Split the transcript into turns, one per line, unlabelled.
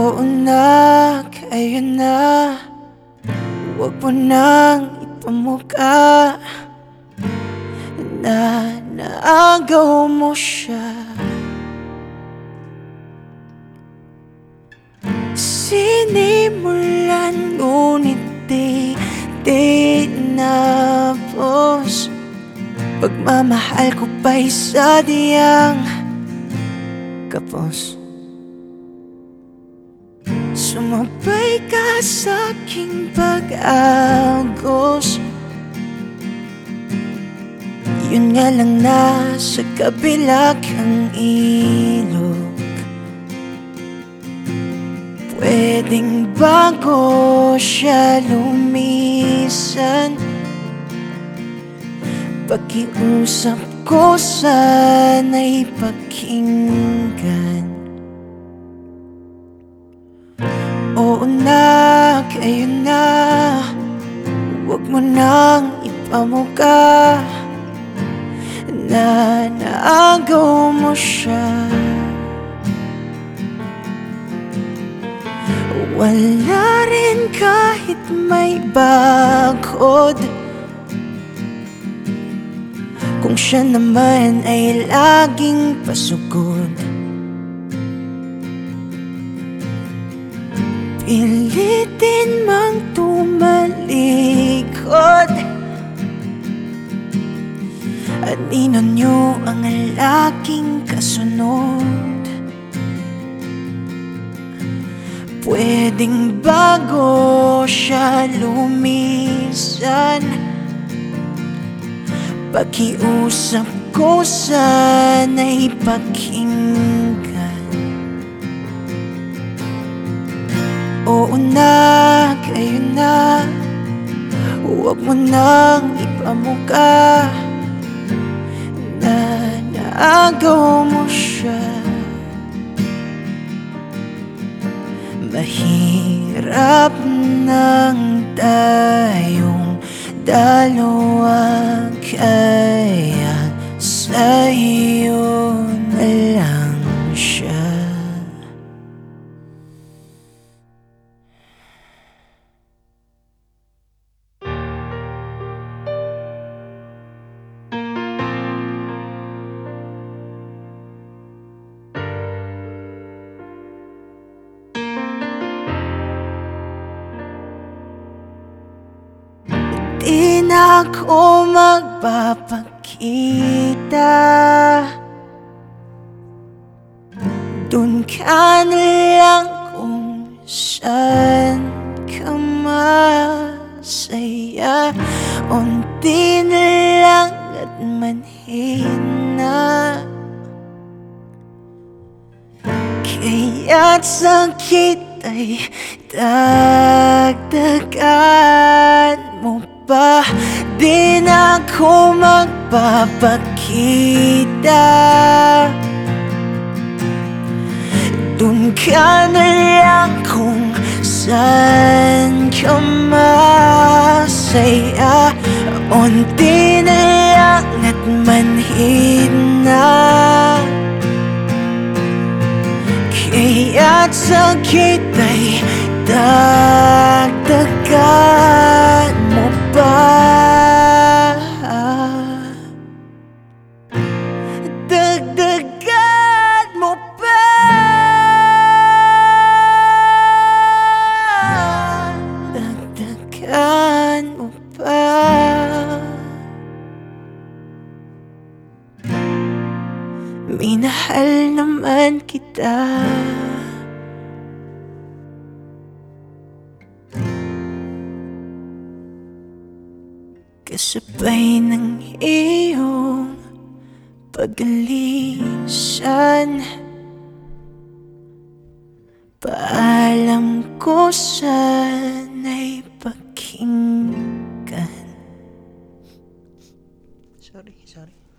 Oo na, kaya na. Huwag mo nang ipamuka Na naagaw mo siya. Sinimulan ngunit di, di napos Pagmamahal ko pa'y sadyang kapos Sumabay ka sa aking pag-agos. Yun nga lang na sa kabila kang ilog. Pwedeng bago siya lumisan. Pakiusap ko sana'y pakinggan Oo na, kayo na. Huwag mo nang ipamuka Na naagaw mo siya. Wala rin kahit may bakod. Kung siya naman ay laging pasugod Pilitin mang tumalikod. At nyo ang laking kasunod. Pwedeng bago siya lumisan. Pakiusap ko sana'y pakinggan Oo na, kayo na. Huwag mo nang ipamuka. Na naagaw mo siya. Mahirap nang tayong dalawa Kaya sa'yo ako magpapakita. Doon ka na lang kung saan ka masaya. Unti na lang at manhin na Kaya't sakit ay dagdagan ako magpapakita. Doon ka na lang kung saan ka masaya. Unti na lang at manhin na. Kaya't sakit ay dagdagan Minahal naman kita. Kasabay ng iyong pagalisan Paalam ko sana'y pakinggan. Sorry, sorry